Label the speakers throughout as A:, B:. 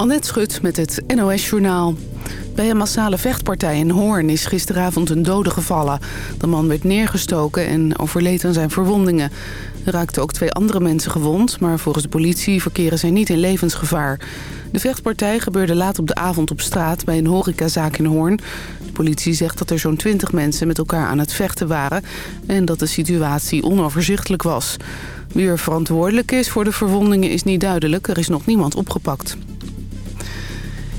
A: Annette Schut met het NOS Journaal. Bij een massale vechtpartij in Hoorn is gisteravond een dode gevallen. De man werd neergestoken en overleed aan zijn verwondingen. Er raakten ook twee andere mensen gewond... maar volgens de politie verkeren zij niet in levensgevaar. De vechtpartij gebeurde laat op de avond op straat bij een horecazaak in Hoorn. De politie zegt dat er zo'n twintig mensen met elkaar aan het vechten waren... en dat de situatie onoverzichtelijk was. Wie er verantwoordelijk is voor de verwondingen is niet duidelijk. Er is nog niemand opgepakt.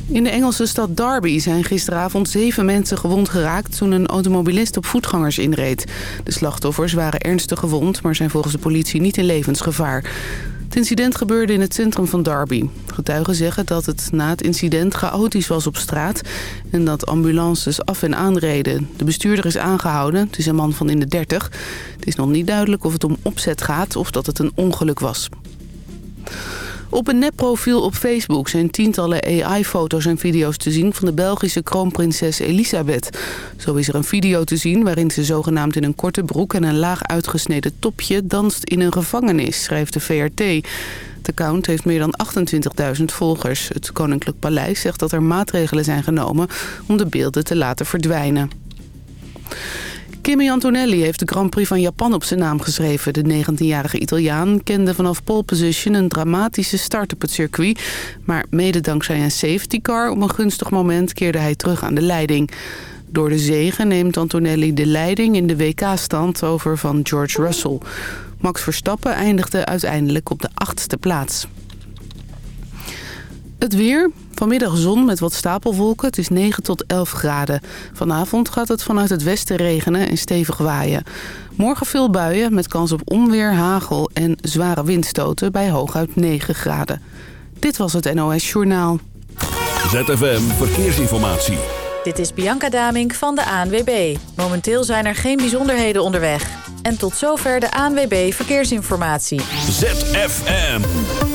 A: In de Engelse stad Derby zijn gisteravond zeven mensen gewond geraakt... toen een automobilist op voetgangers inreed. De slachtoffers waren ernstig gewond, maar zijn volgens de politie niet in levensgevaar. Het incident gebeurde in het centrum van Derby. Getuigen zeggen dat het na het incident chaotisch was op straat... en dat ambulances af en aanreden. De bestuurder is aangehouden, het is een man van in de 30. Het is nog niet duidelijk of het om opzet gaat of dat het een ongeluk was. Op een nepprofiel op Facebook zijn tientallen AI-foto's en video's te zien... van de Belgische kroonprinses Elisabeth. Zo is er een video te zien waarin ze zogenaamd in een korte broek... en een laag uitgesneden topje danst in een gevangenis, schrijft de VRT. Het account heeft meer dan 28.000 volgers. Het Koninklijk Paleis zegt dat er maatregelen zijn genomen... om de beelden te laten verdwijnen. Kimi Antonelli heeft de Grand Prix van Japan op zijn naam geschreven. De 19-jarige Italiaan kende vanaf pole position een dramatische start op het circuit. Maar mede dankzij een safety car op een gunstig moment keerde hij terug aan de leiding. Door de zegen neemt Antonelli de leiding in de WK-stand over van George Russell. Max Verstappen eindigde uiteindelijk op de achtste plaats. Het weer. Vanmiddag zon met wat stapelwolken. Het is 9 tot 11 graden. Vanavond gaat het vanuit het westen regenen en stevig waaien. Morgen veel buien met kans op onweer, hagel en zware windstoten bij hooguit 9 graden. Dit was het NOS Journaal.
B: ZFM Verkeersinformatie.
C: Dit is Bianca Damink van de ANWB. Momenteel zijn er geen bijzonderheden onderweg. En tot zover de ANWB Verkeersinformatie.
B: ZFM.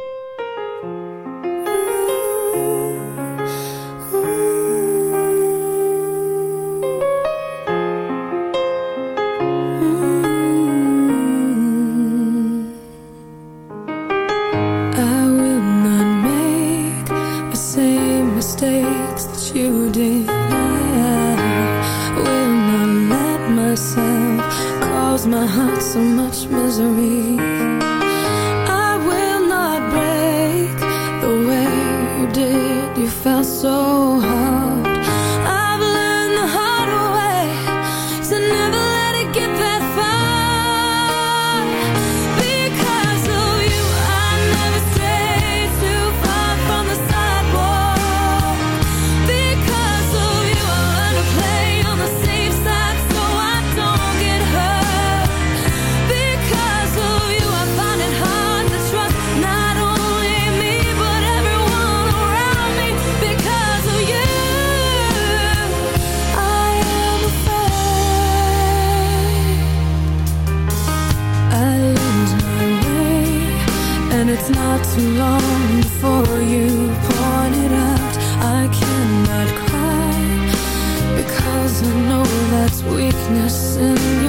D: Weakness in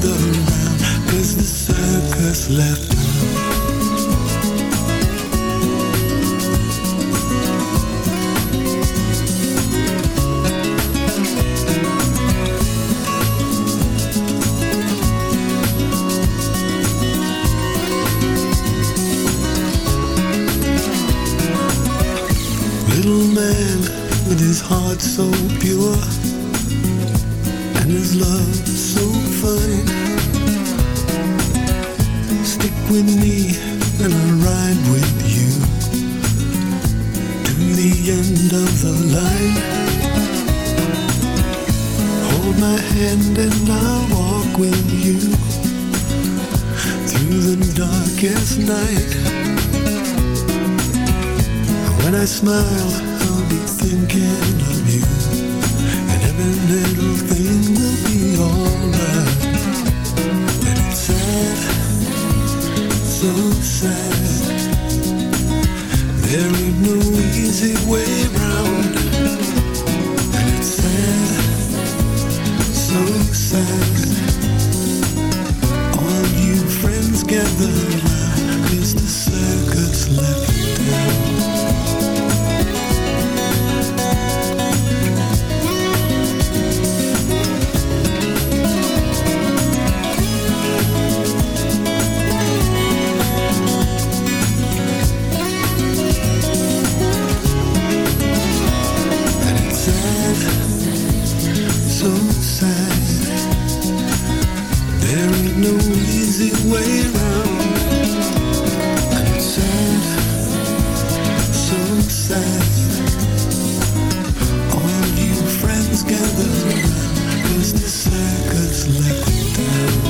D: the
E: round Cause the circus left. All you friends gather, cause the circle's like down.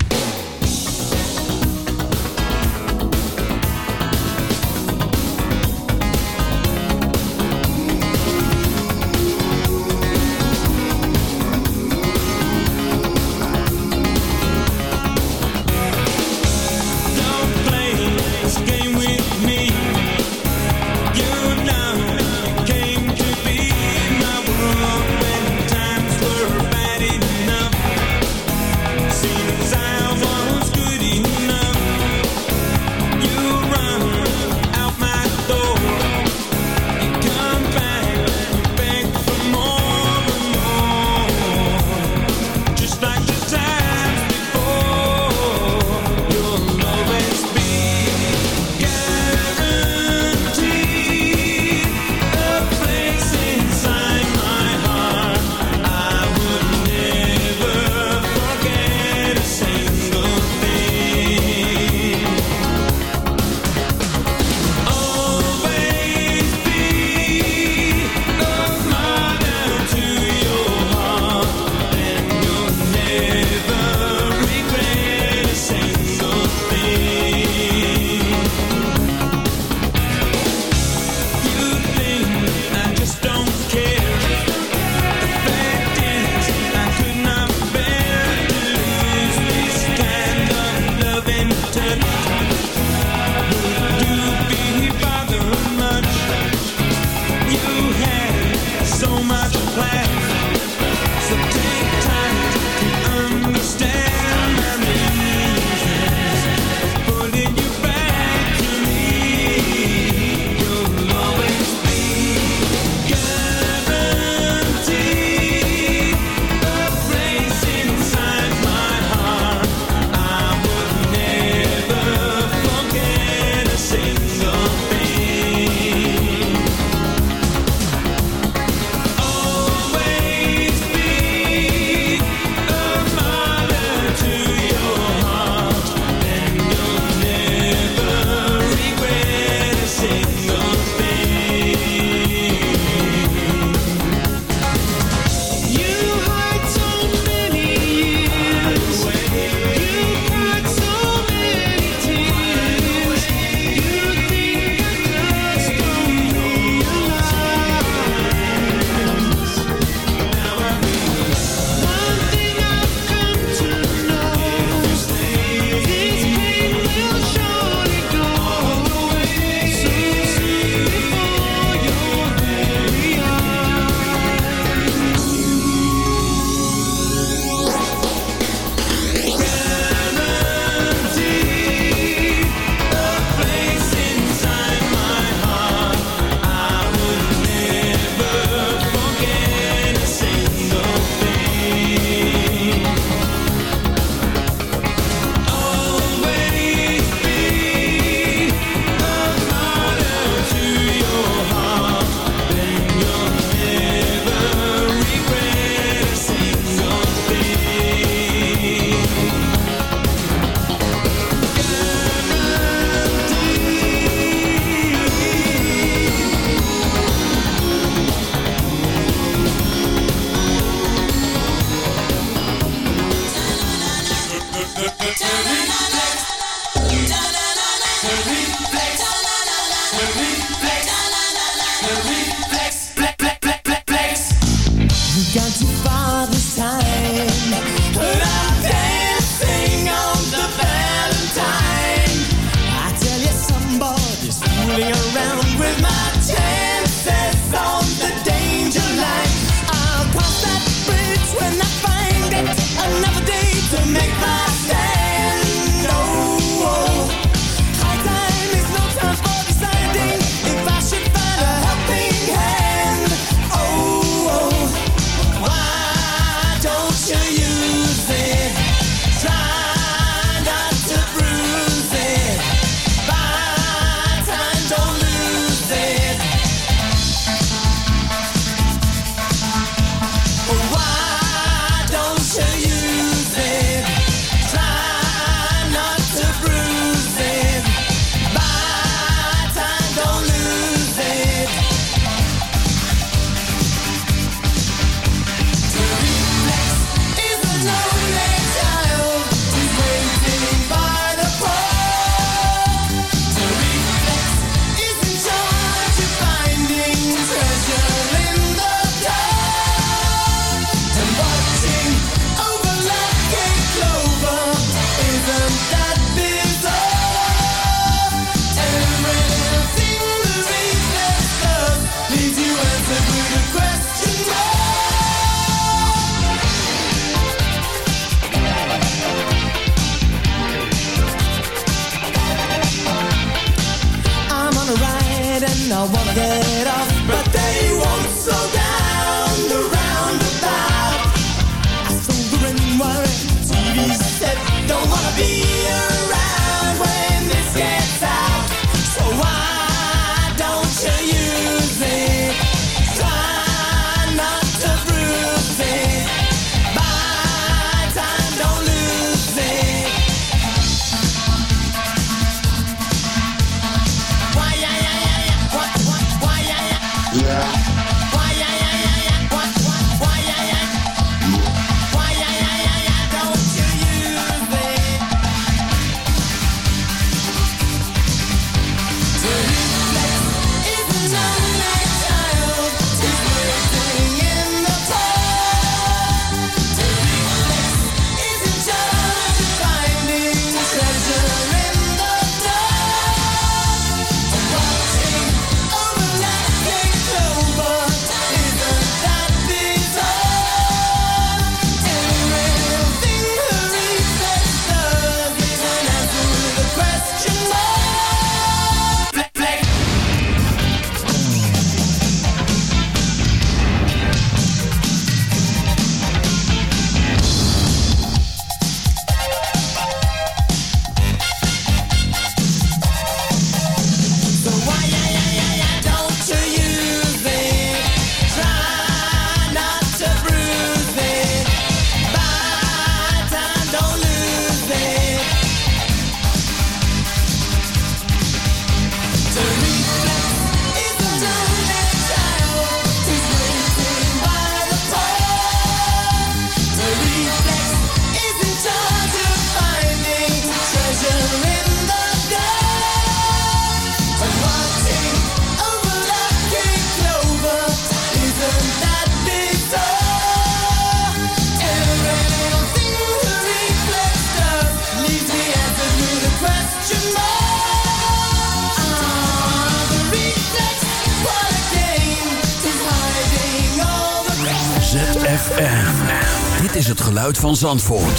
F: Van.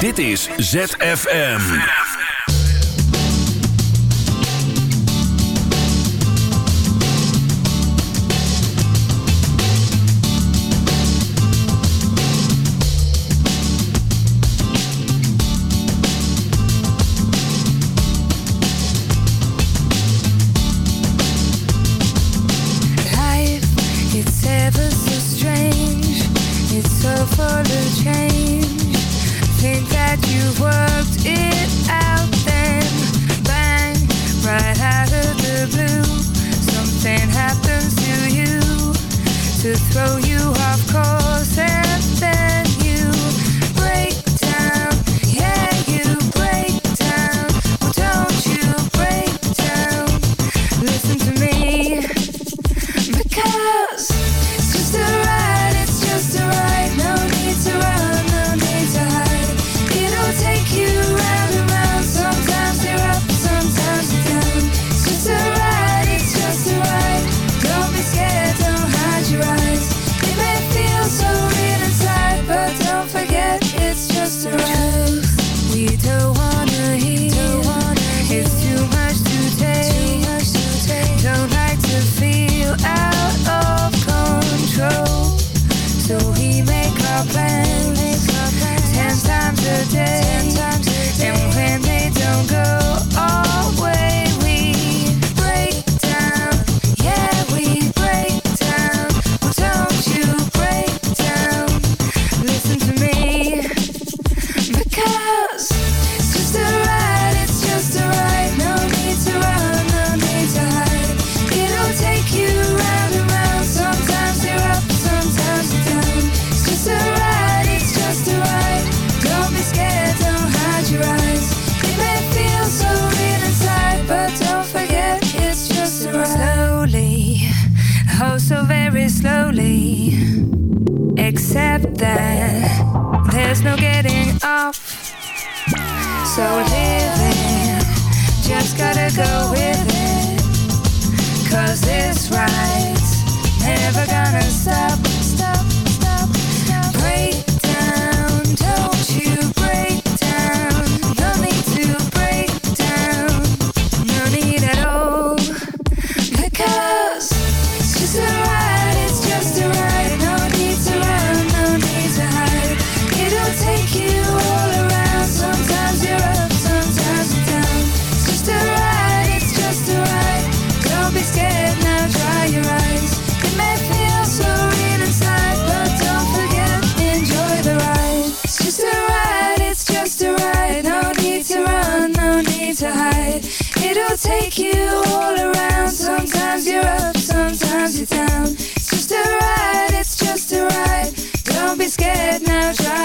F: Dit is ZFM.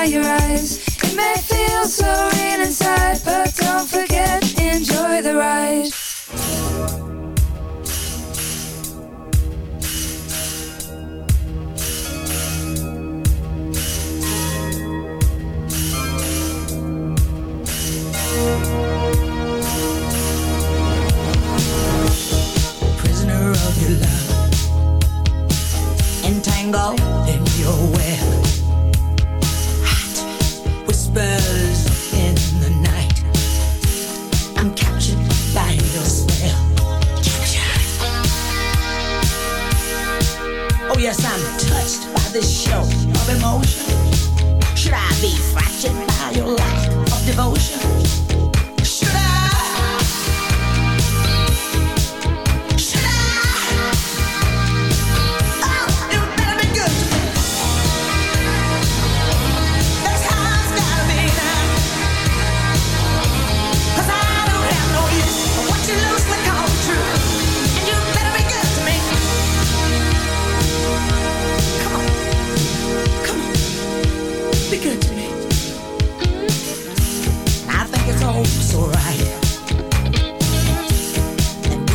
B: your eyes.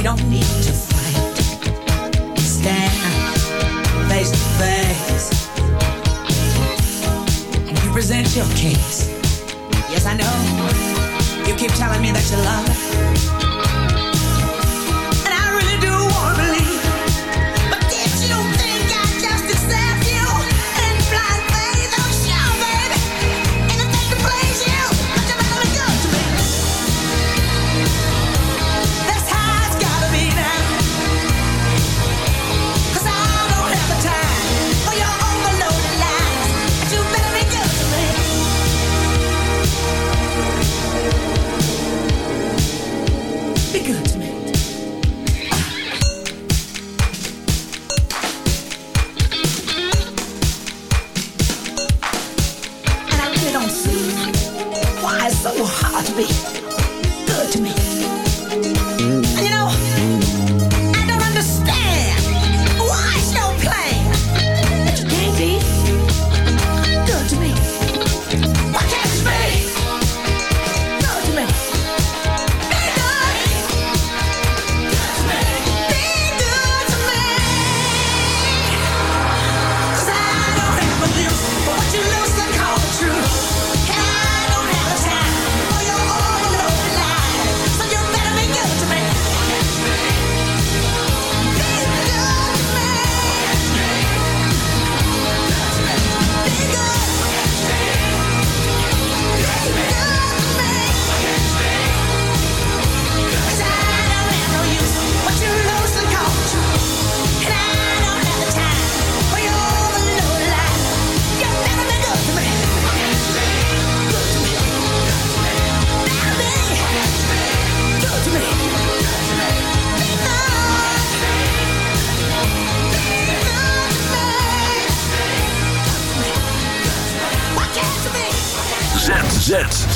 B: no need to
G: fight. Stand face to face. And you present your case. Yes, I know. You keep telling me that you love me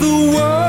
B: The world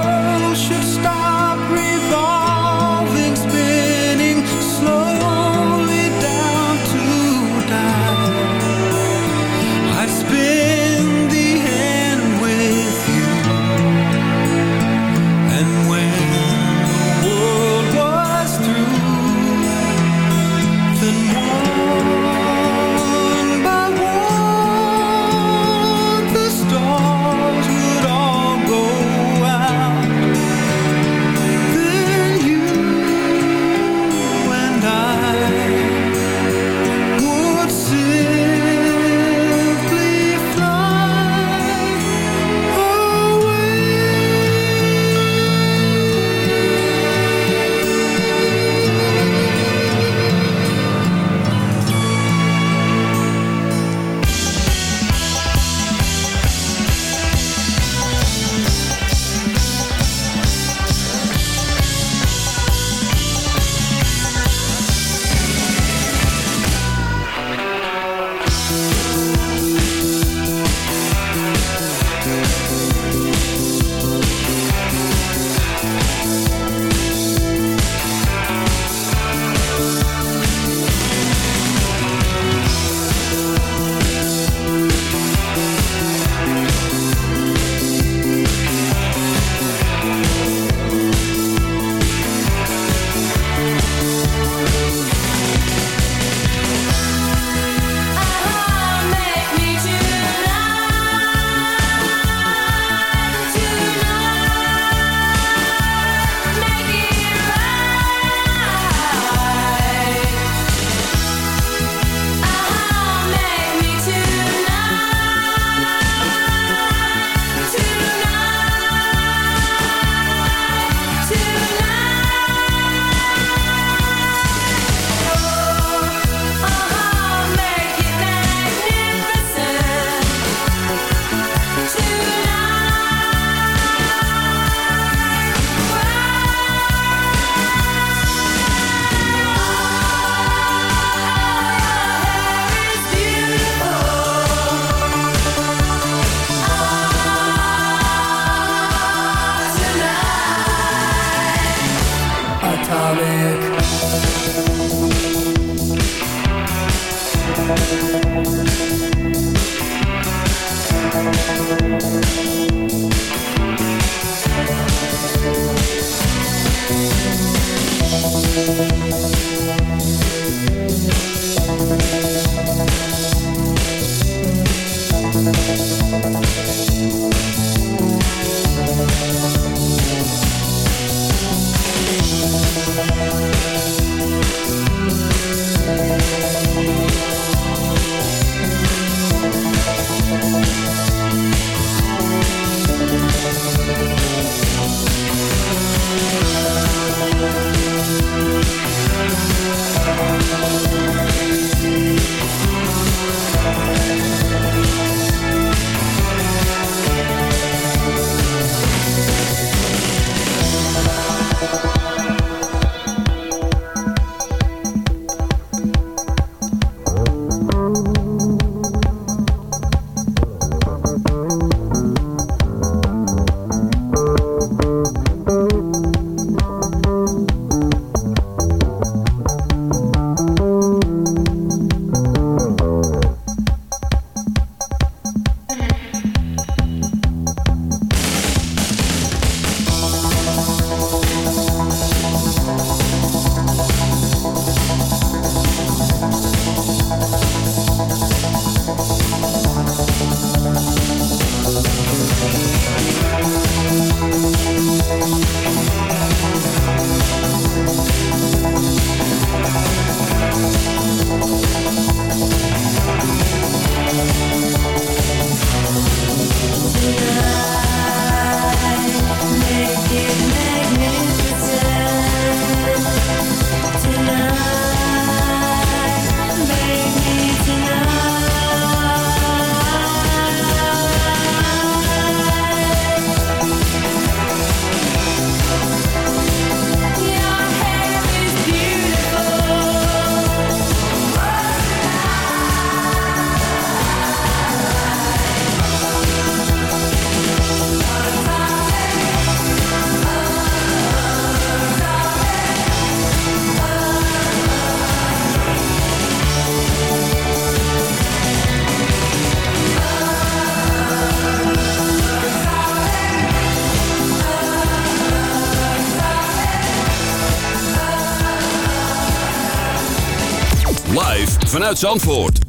F: vanuit Zandvoort.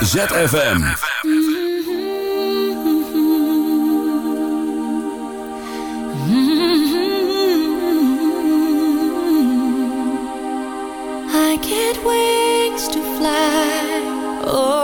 F: ZFM.
B: I get wings to fly. Oh,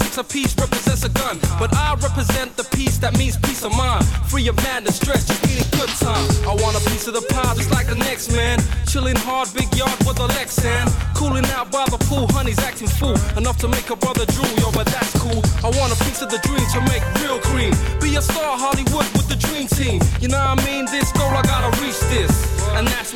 H: in the 9-6 a piece represents a gun. But I represent the peace that means peace of mind. Free of madness, stress, just needing good time. I want a piece of the pie just like the next man. Chilling hard, big yard with a Lexan. Cooling out by the pool, honey's acting fool. Enough to make a brother drool, yo, but that's cool. I want a piece of the dream to make real cream. Be a star, Hollywood with the dream team. You know what I mean? This goal, I gotta reach this. And that's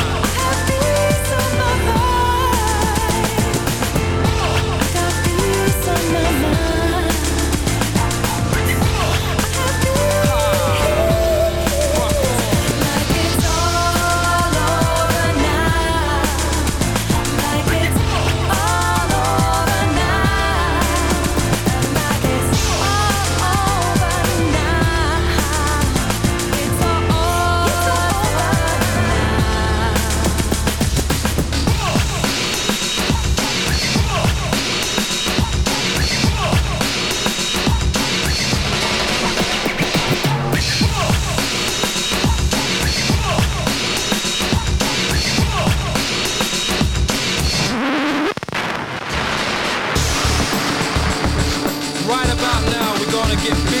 H: Gonna get busy.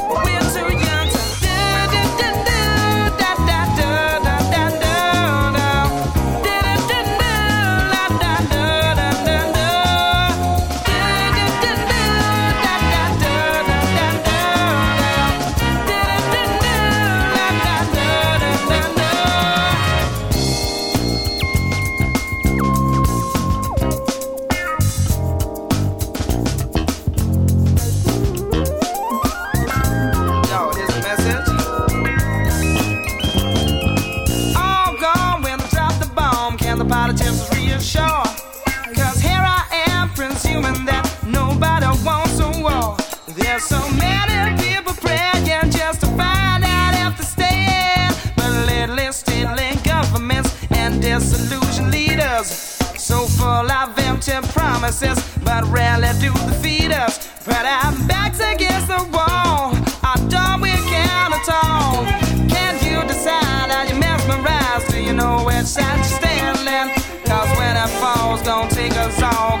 I: I'd rarely do the feed ups, but I'm back against the wall. I don't with count at all. Can't you decide? Are you mesmerized? Do you know where shot you're standing? Cause when it falls, gonna take us all.